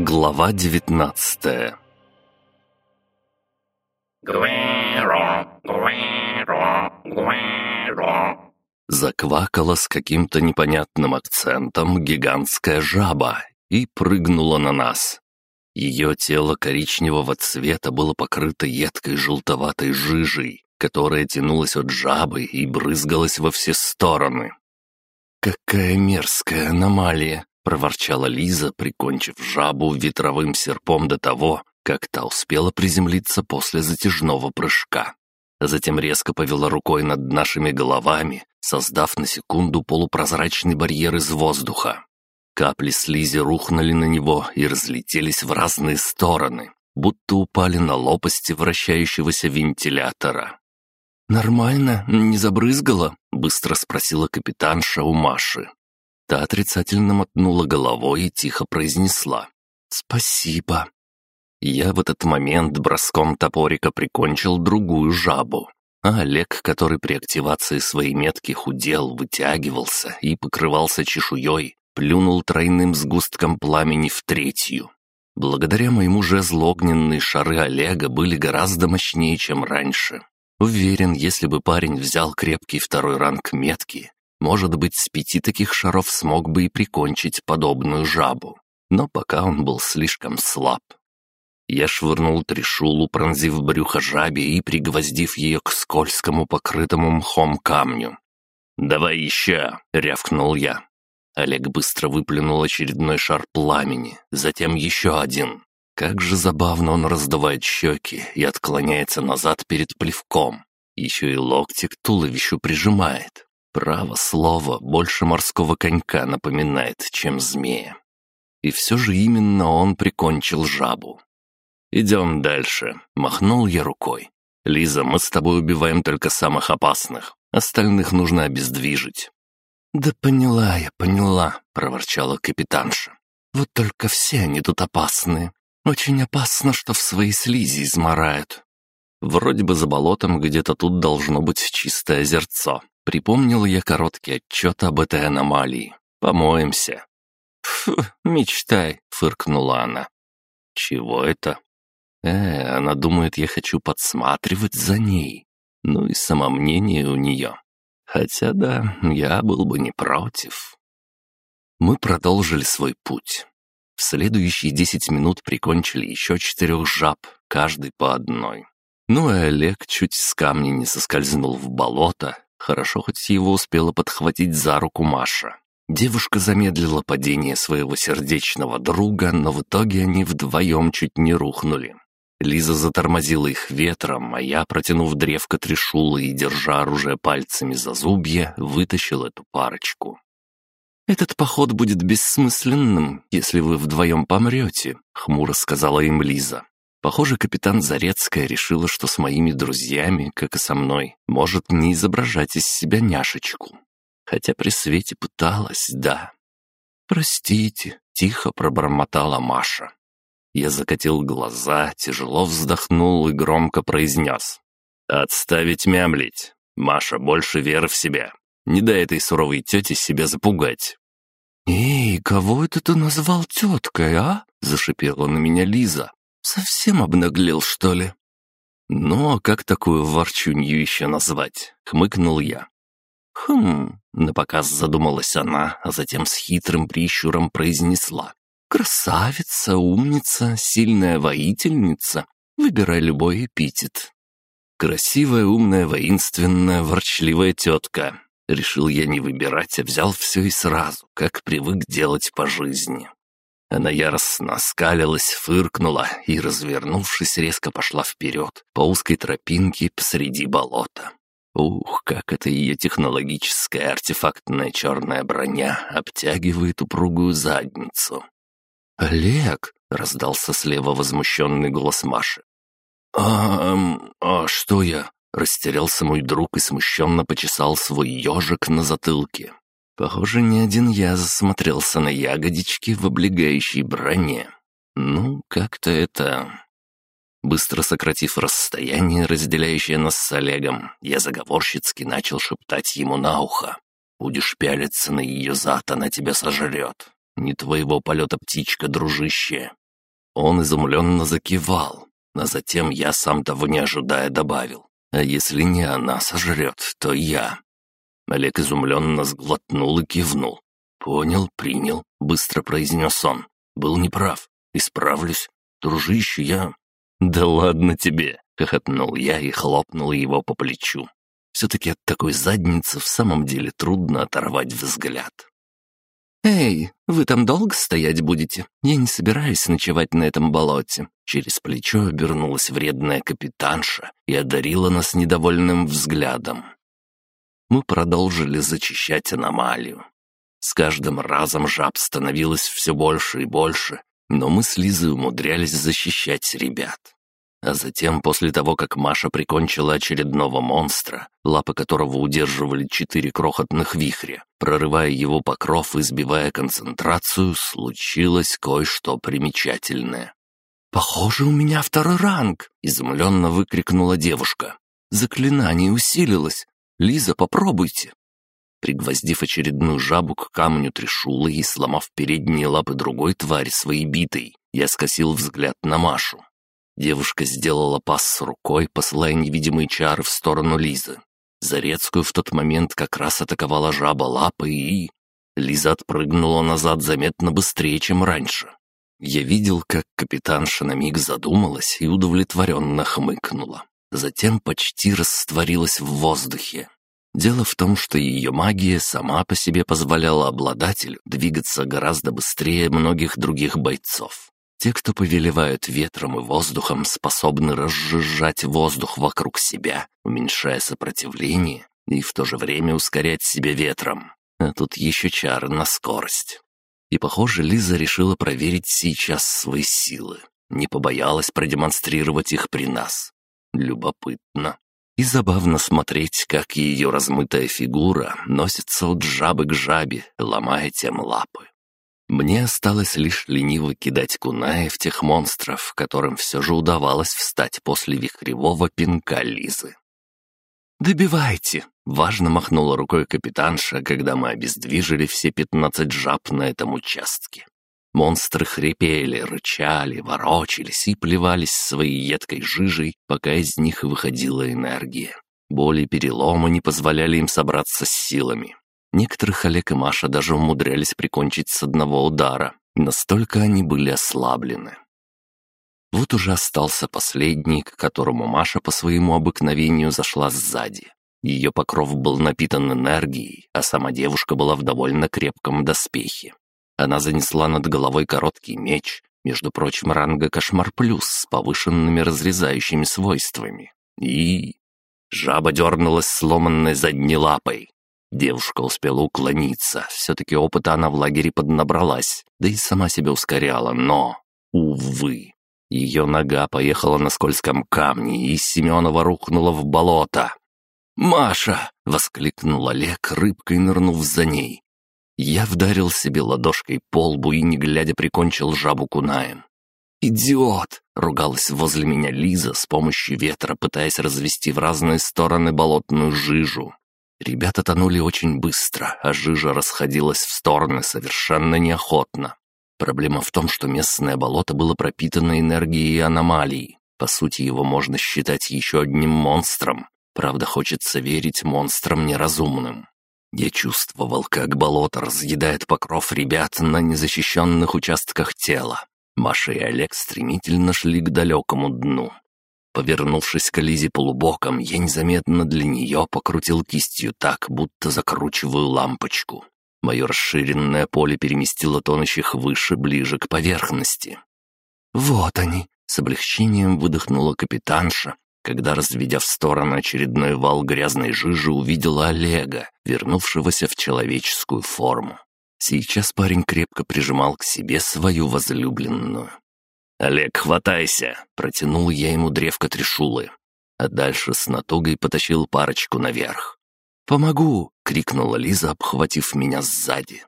Глава девятнадцатая Заквакала с каким-то непонятным акцентом гигантская жаба и прыгнула на нас. Ее тело коричневого цвета было покрыто едкой желтоватой жижей, которая тянулась от жабы и брызгалась во все стороны. «Какая мерзкая аномалия!» — проворчала Лиза, прикончив жабу ветровым серпом до того, как та успела приземлиться после затяжного прыжка. Затем резко повела рукой над нашими головами, создав на секунду полупрозрачный барьер из воздуха. Капли слизи рухнули на него и разлетелись в разные стороны, будто упали на лопасти вращающегося вентилятора. «Нормально, не забрызгала?» — быстро спросила капитанша у Маши. Та отрицательно мотнула головой и тихо произнесла. «Спасибо». Я в этот момент броском топорика прикончил другую жабу, а Олег, который при активации своей метки худел, вытягивался и покрывался чешуей, плюнул тройным сгустком пламени в третью. Благодаря моему жезлу огненные шары Олега были гораздо мощнее, чем раньше. Уверен, если бы парень взял крепкий второй ранг метки, может быть, с пяти таких шаров смог бы и прикончить подобную жабу. Но пока он был слишком слаб. Я швырнул трешулу, пронзив брюхо жабе и пригвоздив ее к скользкому покрытому мхом камню. «Давай еще!» — рявкнул я. Олег быстро выплюнул очередной шар пламени, затем еще один. Как же забавно он раздувает щеки и отклоняется назад перед плевком. Еще и локти к туловищу прижимает. Право слово, больше морского конька напоминает, чем змея. И все же именно он прикончил жабу. «Идем дальше», — махнул я рукой. «Лиза, мы с тобой убиваем только самых опасных. Остальных нужно обездвижить. «Да поняла я, поняла», — проворчала капитанша. «Вот только все они тут опасные. Очень опасно, что в своей слизи изморают». Вроде бы за болотом где-то тут должно быть чистое озерцо. Припомнил я короткий отчет об этой аномалии. Помоемся. «Фу, мечтай», — фыркнула она. «Чего это?» «Э, она думает, я хочу подсматривать за ней. Ну и самомнение у нее. Хотя да, я был бы не против. Мы продолжили свой путь. В следующие десять минут прикончили еще четырех жаб, каждый по одной. Ну и Олег чуть с камня не соскользнул в болото. Хорошо, хоть его успела подхватить за руку Маша. Девушка замедлила падение своего сердечного друга, но в итоге они вдвоем чуть не рухнули. Лиза затормозила их ветром, а я, протянув древко трешулы и держа оружие пальцами за зубья, вытащил эту парочку. «Этот поход будет бессмысленным, если вы вдвоем помрете», — хмуро сказала им Лиза. Похоже, капитан Зарецкая решила, что с моими друзьями, как и со мной, может не изображать из себя няшечку. Хотя при свете пыталась, да. «Простите», — тихо пробормотала Маша. Я закатил глаза, тяжело вздохнул и громко произнес. «Отставить мямлить. Маша, больше веры в себя. Не дай этой суровой тете себя запугать». «Эй, кого это ты назвал теткой, а?» — зашипела на меня Лиза. «Совсем обнаглел, что ли?» «Ну, а как такую ворчунью еще назвать?» — хмыкнул я. «Хм...» — напоказ задумалась она, а затем с хитрым прищуром произнесла. Красавица, умница, сильная воительница. Выбирай любой эпитет. Красивая, умная, воинственная, ворчливая тетка. Решил я не выбирать, а взял все и сразу, как привык делать по жизни. Она яростно оскалилась, фыркнула и, развернувшись, резко пошла вперед по узкой тропинке посреди болота. Ух, как это ее технологическая артефактная черная броня обтягивает упругую задницу. «Олег!» — раздался слева возмущенный голос Маши. «А, а что я?» — растерялся мой друг и смущенно почесал свой ежик на затылке. Похоже, не один я засмотрелся на ягодички в облегающей броне. Ну, как-то это... Быстро сократив расстояние, разделяющее нас с Олегом, я заговорщицки начал шептать ему на ухо. «Будешь пялиться на ее зад, она тебя сожрет. Не твоего полета птичка, дружище. Он изумленно закивал, а затем я, сам того не ожидая, добавил. «А если не она сожрет, то я». Олег изумленно сглотнул и кивнул. «Понял, принял», — быстро произнес он. «Был неправ. Исправлюсь. Дружище, я...» «Да ладно тебе», — хохотнул я и хлопнул его по плечу. Все-таки от такой задницы в самом деле трудно оторвать взгляд. «Эй, вы там долго стоять будете? Я не собираюсь ночевать на этом болоте». Через плечо обернулась вредная капитанша и одарила нас недовольным взглядом. Мы продолжили зачищать аномалию. С каждым разом жаб становилось все больше и больше, но мы с Лизой умудрялись защищать ребят. А затем, после того, как Маша прикончила очередного монстра, лапы которого удерживали четыре крохотных вихря, прорывая его покров и сбивая концентрацию, случилось кое-что примечательное. «Похоже, у меня второй ранг!» — изумленно выкрикнула девушка. «Заклинание усилилось! Лиза, попробуйте!» Пригвоздив очередную жабу к камню трешулы и сломав передние лапы другой твари своей битой, я скосил взгляд на Машу. Девушка сделала пас с рукой, посылая невидимые чары в сторону Лизы. Зарецкую в тот момент как раз атаковала жаба лапой и... Лиза отпрыгнула назад заметно быстрее, чем раньше. Я видел, как капитанша на миг задумалась и удовлетворенно хмыкнула. Затем почти растворилась в воздухе. Дело в том, что ее магия сама по себе позволяла обладателю двигаться гораздо быстрее многих других бойцов. Те, кто повелевают ветром и воздухом, способны разжижать воздух вокруг себя, уменьшая сопротивление и в то же время ускорять себя ветром. А тут еще чары на скорость. И, похоже, Лиза решила проверить сейчас свои силы. Не побоялась продемонстрировать их при нас. Любопытно. И забавно смотреть, как ее размытая фигура носится от жабы к жабе, ломая тем лапы. Мне осталось лишь лениво кидать кунаи в тех монстров, которым все же удавалось встать после вихревого пинка Лизы. «Добивайте!» — важно махнула рукой капитанша, когда мы обездвижили все пятнадцать жаб на этом участке. Монстры хрипели, рычали, ворочались и плевались своей едкой жижей, пока из них выходила энергия. Боли и переломы не позволяли им собраться с силами. Некоторых Олег и Маша даже умудрялись прикончить с одного удара. Настолько они были ослаблены. Вот уже остался последний, к которому Маша по своему обыкновению зашла сзади. Ее покров был напитан энергией, а сама девушка была в довольно крепком доспехе. Она занесла над головой короткий меч, между прочим, ранга Кошмар Плюс с повышенными разрезающими свойствами. И... Жаба дернулась сломанной задней лапой, Девушка успела уклониться, все-таки опыта она в лагере поднабралась, да и сама себя ускоряла, но... Увы. Ее нога поехала на скользком камне, и Семенова рухнула в болото. «Маша!» — воскликнул Олег, рыбкой нырнув за ней. Я вдарил себе ладошкой по лбу и, не глядя, прикончил жабу кунаем. «Идиот!» — ругалась возле меня Лиза с помощью ветра, пытаясь развести в разные стороны болотную жижу. Ребята тонули очень быстро, а жижа расходилась в стороны совершенно неохотно. Проблема в том, что местное болото было пропитано энергией аномалий. По сути, его можно считать еще одним монстром. Правда, хочется верить монстрам неразумным. Я чувствовал, как болото разъедает покров ребят на незащищенных участках тела. Маша и Олег стремительно шли к далекому дну. Повернувшись к Лизе полубоком, я незаметно для нее покрутил кистью так, будто закручиваю лампочку. Мое расширенное поле переместило тонущих выше, ближе к поверхности. «Вот они!» — с облегчением выдохнула капитанша, когда, разведя в сторону очередной вал грязной жижи, увидела Олега, вернувшегося в человеческую форму. Сейчас парень крепко прижимал к себе свою возлюбленную. «Олег, хватайся!» — протянул я ему древко трешулы. А дальше с натугой потащил парочку наверх. «Помогу!» — крикнула Лиза, обхватив меня сзади.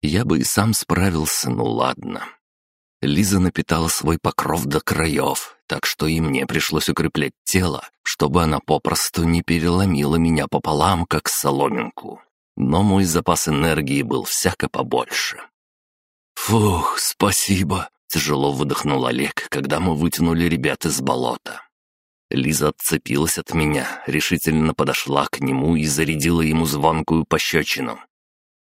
Я бы и сам справился, ну ладно. Лиза напитала свой покров до краев, так что и мне пришлось укреплять тело, чтобы она попросту не переломила меня пополам, как соломинку. Но мой запас энергии был всяко побольше. «Фух, спасибо!» тяжело выдохнул Олег, когда мы вытянули ребят из болота. Лиза отцепилась от меня, решительно подошла к нему и зарядила ему звонкую пощечину.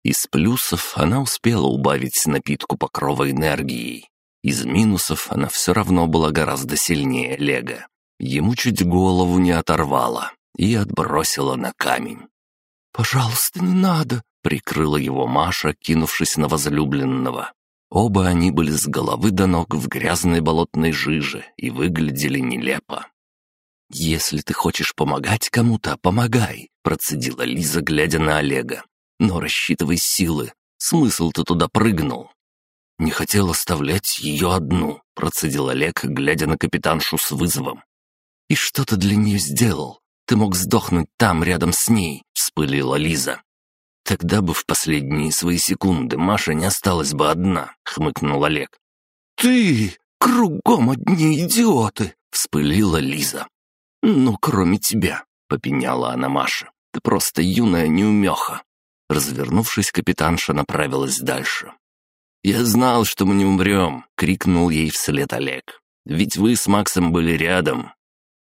Из плюсов она успела убавить напитку покрова энергией. Из минусов она все равно была гораздо сильнее Олега. Ему чуть голову не оторвала и отбросила на камень. «Пожалуйста, не надо!» — прикрыла его Маша, кинувшись на возлюбленного. Оба они были с головы до ног в грязной болотной жиже и выглядели нелепо. «Если ты хочешь помогать кому-то, помогай», — процедила Лиза, глядя на Олега. «Но рассчитывай силы. Смысл ты туда прыгнул». «Не хотел оставлять ее одну», — процедил Олег, глядя на капитаншу с вызовом. «И что ты для нее сделал? Ты мог сдохнуть там, рядом с ней», — вспылила Лиза. «Тогда бы в последние свои секунды Маша не осталась бы одна», — хмыкнул Олег. «Ты! Кругом одни идиоты!» — вспылила Лиза. «Ну, кроме тебя», — попеняла она Маше. «Ты просто юная неумеха». Развернувшись, капитанша направилась дальше. «Я знал, что мы не умрем», — крикнул ей вслед Олег. «Ведь вы с Максом были рядом».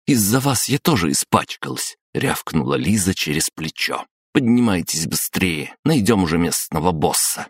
«Из-за вас я тоже испачкалась», — рявкнула Лиза через плечо. «Поднимайтесь быстрее, найдем уже местного босса».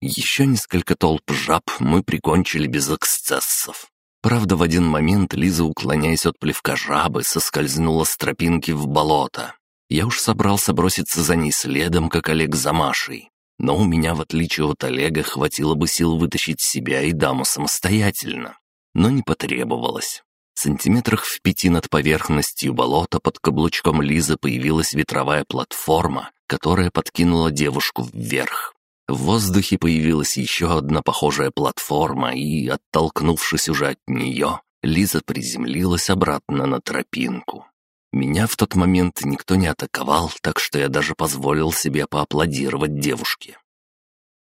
Еще несколько толп жаб мы прикончили без эксцессов. Правда, в один момент Лиза, уклоняясь от плевка жабы, соскользнула с тропинки в болото. Я уж собрался броситься за ней следом, как Олег за Машей. Но у меня, в отличие от Олега, хватило бы сил вытащить себя и даму самостоятельно. Но не потребовалось. Сантиметрах в пяти над поверхностью болота под каблучком Лизы появилась ветровая платформа, которая подкинула девушку вверх. В воздухе появилась еще одна похожая платформа, и, оттолкнувшись уже от нее, Лиза приземлилась обратно на тропинку. Меня в тот момент никто не атаковал, так что я даже позволил себе поаплодировать девушке.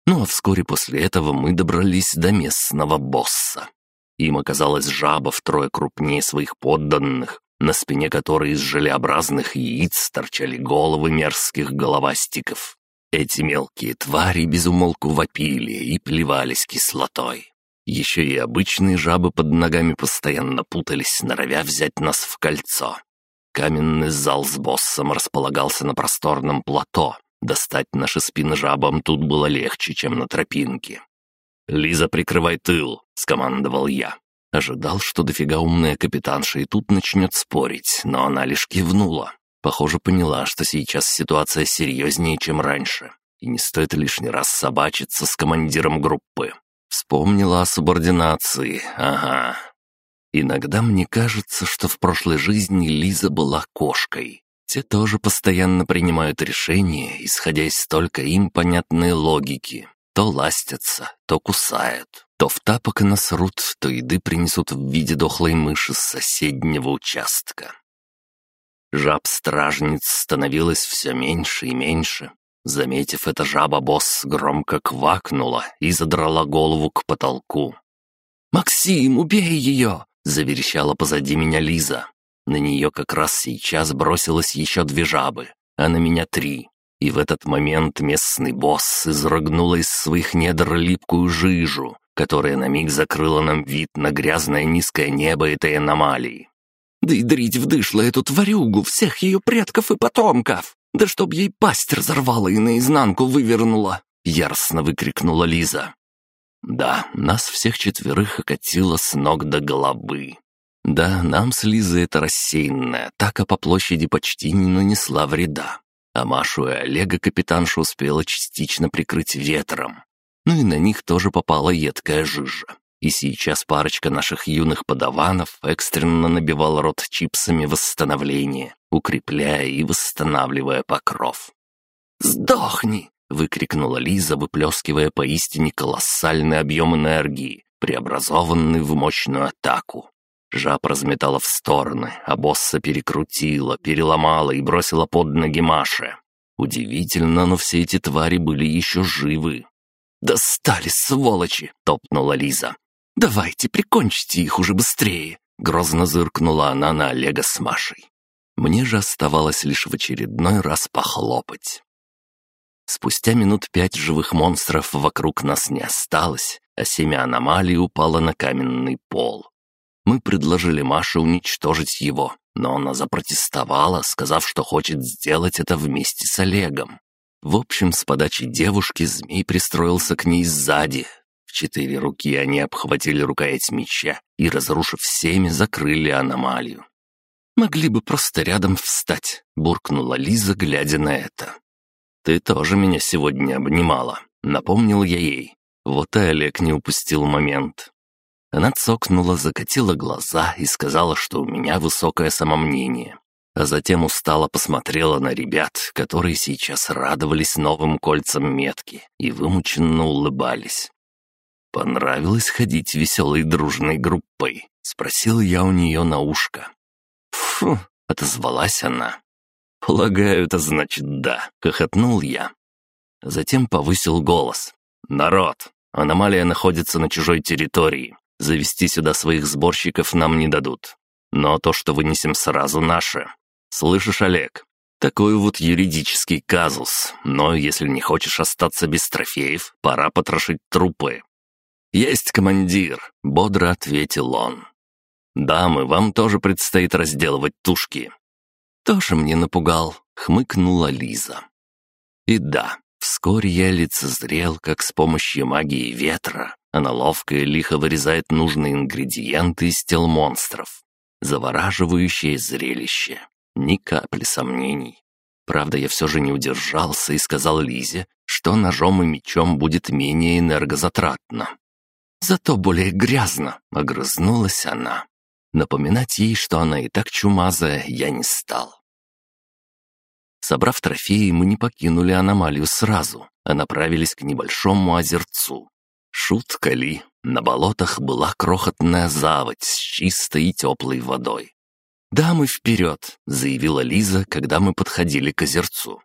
Ну а вскоре после этого мы добрались до местного босса. Им оказалась жаба втрое крупнее своих подданных, на спине которой из желеобразных яиц торчали головы мерзких головастиков. Эти мелкие твари безумолку вопили и плевались кислотой. Еще и обычные жабы под ногами постоянно путались, норовя взять нас в кольцо. Каменный зал с боссом располагался на просторном плато. Достать наши спины жабам тут было легче, чем на тропинке. «Лиза, прикрывай тыл!» — скомандовал я. Ожидал, что дофига умная капитанша и тут начнет спорить, но она лишь кивнула. Похоже, поняла, что сейчас ситуация серьезнее, чем раньше, и не стоит лишний раз собачиться с командиром группы. Вспомнила о субординации, ага. Иногда мне кажется, что в прошлой жизни Лиза была кошкой. Те тоже постоянно принимают решения, исходя из только им понятной логики. То ластятся, то кусают, то в тапок насрут, то еды принесут в виде дохлой мыши с соседнего участка. Жаб-стражниц становилось все меньше и меньше. Заметив это, жаба-босс громко квакнула и задрала голову к потолку. «Максим, убей ее!» — заверещала позади меня Лиза. На нее как раз сейчас бросилось еще две жабы, а на меня три. И в этот момент местный босс изрыгнула из своих недр липкую жижу, которая на миг закрыла нам вид на грязное низкое небо этой аномалии. Да и дрить вдышло эту тварюгу, всех ее предков и потомков! Да чтоб ей пасть разорвала и наизнанку вывернула!» — яростно выкрикнула Лиза. Да, нас всех четверых окатило с ног до головы. Да, нам с Лизой эта рассеянная атака по площади почти не нанесла вреда. А Машу и Олега капитанша успела частично прикрыть ветром. Ну и на них тоже попала едкая жижа. И сейчас парочка наших юных подаванов экстренно набивала рот чипсами восстановления, укрепляя и восстанавливая покров. «Сдохни!» — выкрикнула Лиза, выплескивая поистине колоссальный объем энергии, преобразованный в мощную атаку. Жаб разметала в стороны, а босса перекрутила, переломала и бросила под ноги Маше. Удивительно, но все эти твари были еще живы. «Достали, сволочи!» — топнула Лиза. «Давайте, прикончите их уже быстрее!» Грозно зыркнула она на Олега с Машей. Мне же оставалось лишь в очередной раз похлопать. Спустя минут пять живых монстров вокруг нас не осталось, а семя аномалий упало на каменный пол. Мы предложили Маше уничтожить его, но она запротестовала, сказав, что хочет сделать это вместе с Олегом. В общем, с подачи девушки змей пристроился к ней сзади. В четыре руки они обхватили рукоять меча и, разрушив семя, закрыли аномалию. «Могли бы просто рядом встать», — буркнула Лиза, глядя на это. «Ты тоже меня сегодня обнимала», — напомнил я ей. Вот и Олег не упустил момент. Она цокнула, закатила глаза и сказала, что у меня высокое самомнение. А затем устало посмотрела на ребят, которые сейчас радовались новым кольцам метки и вымученно улыбались. «Понравилось ходить веселой дружной группой?» — спросил я у нее на ушко. «Фу!» — отозвалась она. «Полагаю, это значит да», — хохотнул я. Затем повысил голос. «Народ, аномалия находится на чужой территории. Завести сюда своих сборщиков нам не дадут. Но то, что вынесем сразу, наше. Слышишь, Олег? Такой вот юридический казус. Но если не хочешь остаться без трофеев, пора потрошить трупы». «Есть командир», — бодро ответил он. «Дамы, вам тоже предстоит разделывать тушки». «Тоже мне напугал», — хмыкнула Лиза. И да, вскоре я лицезрел, как с помощью магии ветра она ловко и лихо вырезает нужные ингредиенты из тел монстров. Завораживающее зрелище. Ни капли сомнений. Правда, я все же не удержался и сказал Лизе, что ножом и мечом будет менее энергозатратно. «Зато более грязно», — огрызнулась она. Напоминать ей, что она и так чумазая, я не стал. Собрав трофеи, мы не покинули аномалию сразу, а направились к небольшому озерцу. Шутка ли, на болотах была крохотная заводь с чистой и теплой водой. «Да, мы вперед», — заявила Лиза, когда мы подходили к озерцу.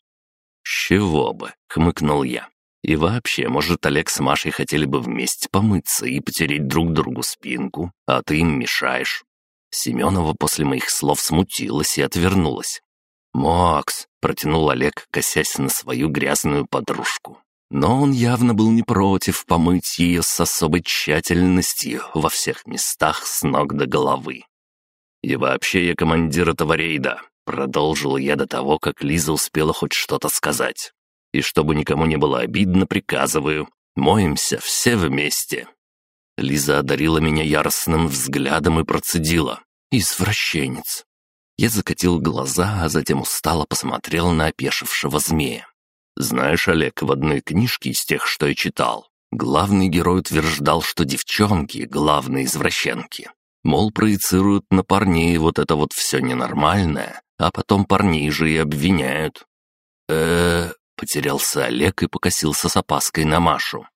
«Чего бы», — хмыкнул я. «И вообще, может, Олег с Машей хотели бы вместе помыться и потереть друг другу спинку, а ты им мешаешь?» Семенова после моих слов смутилась и отвернулась. «Макс», — протянул Олег, косясь на свою грязную подружку. Но он явно был не против помыть ее с особой тщательностью во всех местах с ног до головы. «И вообще я командир этого рейда», — продолжил я до того, как Лиза успела хоть что-то сказать. «И чтобы никому не было обидно, приказываю, моемся все вместе». Лиза одарила меня яростным взглядом и процедила. «Извращенец». Я закатил глаза, а затем устало посмотрел на опешившего змея. «Знаешь, Олег, в одной книжке из тех, что я читал, главный герой утверждал, что девчонки — главные извращенки. Мол, проецируют на парней вот это вот все ненормальное, а потом парней же и обвиняют». «Э-э...» потерялся Олег и покосился с опаской на Машу.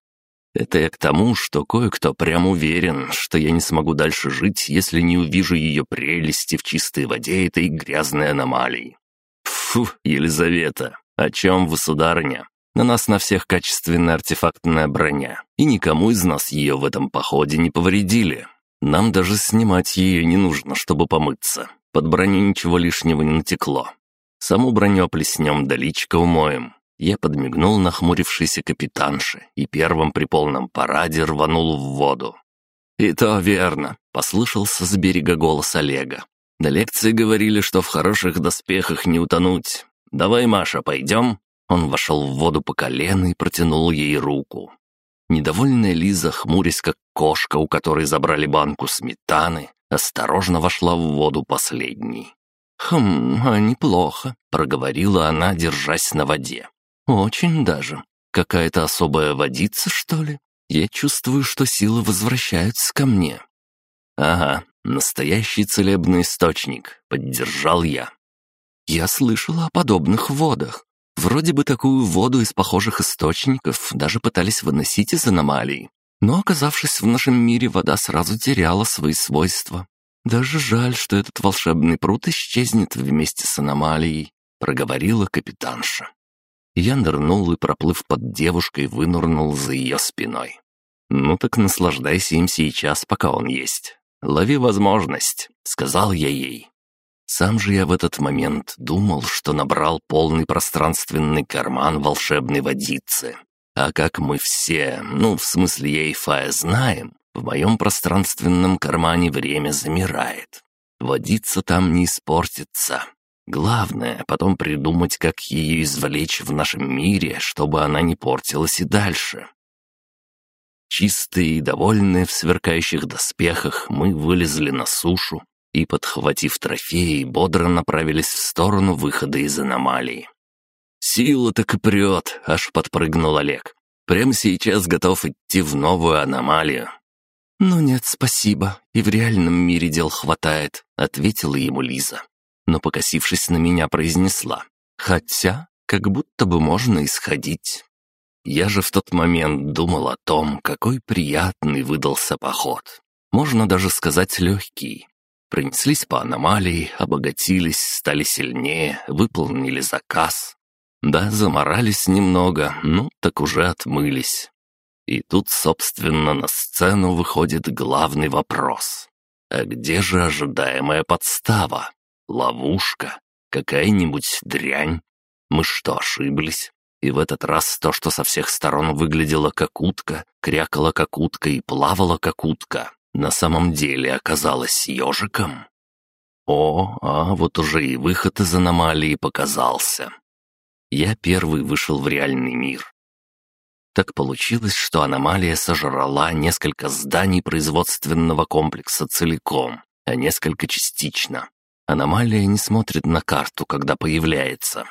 Это я к тому, что кое-кто прям уверен, что я не смогу дальше жить, если не увижу ее прелести в чистой воде этой грязной аномалии. Фу, Елизавета, о чем вы, сударыня? На нас на всех качественная артефактная броня, и никому из нас ее в этом походе не повредили. Нам даже снимать ее не нужно, чтобы помыться. Под броню ничего лишнего не натекло. Саму броню оплеснем, да личко умоем. Я подмигнул нахмурившейся капитанше и первым при полном параде рванул в воду. «И то верно», — послышался с берега голос Олега. «На лекции говорили, что в хороших доспехах не утонуть. Давай, Маша, пойдем?» Он вошел в воду по колено и протянул ей руку. Недовольная Лиза, хмурясь как кошка, у которой забрали банку сметаны, осторожно вошла в воду последней. «Хм, а неплохо», — проговорила она, держась на воде. «Очень даже. Какая-то особая водица, что ли? Я чувствую, что силы возвращаются ко мне». «Ага, настоящий целебный источник», — поддержал я. «Я слышала о подобных водах. Вроде бы такую воду из похожих источников даже пытались выносить из аномалий. Но, оказавшись в нашем мире, вода сразу теряла свои свойства. Даже жаль, что этот волшебный пруд исчезнет вместе с аномалией», — проговорила капитанша. Я нырнул и, проплыв под девушкой, вынырнул за ее спиной. «Ну так наслаждайся им сейчас, пока он есть. Лови возможность», — сказал я ей. Сам же я в этот момент думал, что набрал полный пространственный карман волшебной водицы. А как мы все, ну, в смысле я и Фая знаем, в моем пространственном кармане время замирает. Водица там не испортится. Главное, потом придумать, как ее извлечь в нашем мире, чтобы она не портилась и дальше. Чистые и довольные в сверкающих доспехах, мы вылезли на сушу и, подхватив трофеи, бодро направились в сторону выхода из аномалии. «Сила так и прет!» — аж подпрыгнул Олег. «Прямо сейчас готов идти в новую аномалию». «Ну нет, спасибо, и в реальном мире дел хватает», — ответила ему Лиза. Но, покосившись на меня, произнесла. «Хотя, как будто бы можно исходить». Я же в тот момент думал о том, какой приятный выдался поход. Можно даже сказать легкий. Пронеслись по аномалии, обогатились, стали сильнее, выполнили заказ. Да, заморались немного, ну, так уже отмылись. И тут, собственно, на сцену выходит главный вопрос. А где же ожидаемая подстава? Ловушка? Какая-нибудь дрянь? Мы что, ошиблись? И в этот раз то, что со всех сторон выглядело как утка, крякала как утка и плавала как утка, на самом деле оказалось ежиком. О, а вот уже и выход из аномалии показался. Я первый вышел в реальный мир. Так получилось, что аномалия сожрала несколько зданий производственного комплекса целиком, а несколько частично. Аномалия не смотрит на карту, когда появляется.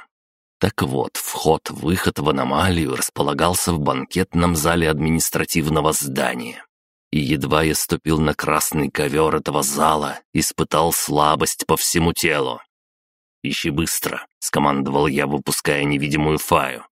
Так вот, вход-выход в аномалию располагался в банкетном зале административного здания. И едва я ступил на красный ковер этого зала, испытал слабость по всему телу. «Ищи быстро», — скомандовал я, выпуская невидимую фаю.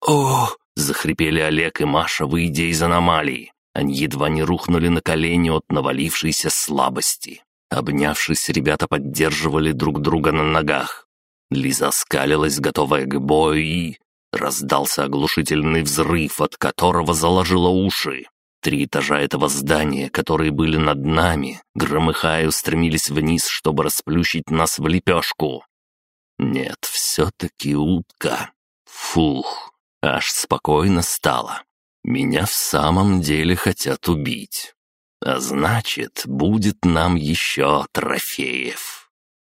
«Ох!» Захрипели Олег и Маша, выйдя из аномалии. Они едва не рухнули на колени от навалившейся слабости. Обнявшись, ребята поддерживали друг друга на ногах. Лиза скалилась, готовая к бою, и... Раздался оглушительный взрыв, от которого заложило уши. Три этажа этого здания, которые были над нами, громыхая, устремились вниз, чтобы расплющить нас в лепешку. Нет, все-таки утка. Фух. Аж спокойно стало. Меня в самом деле хотят убить. А значит, будет нам еще трофеев.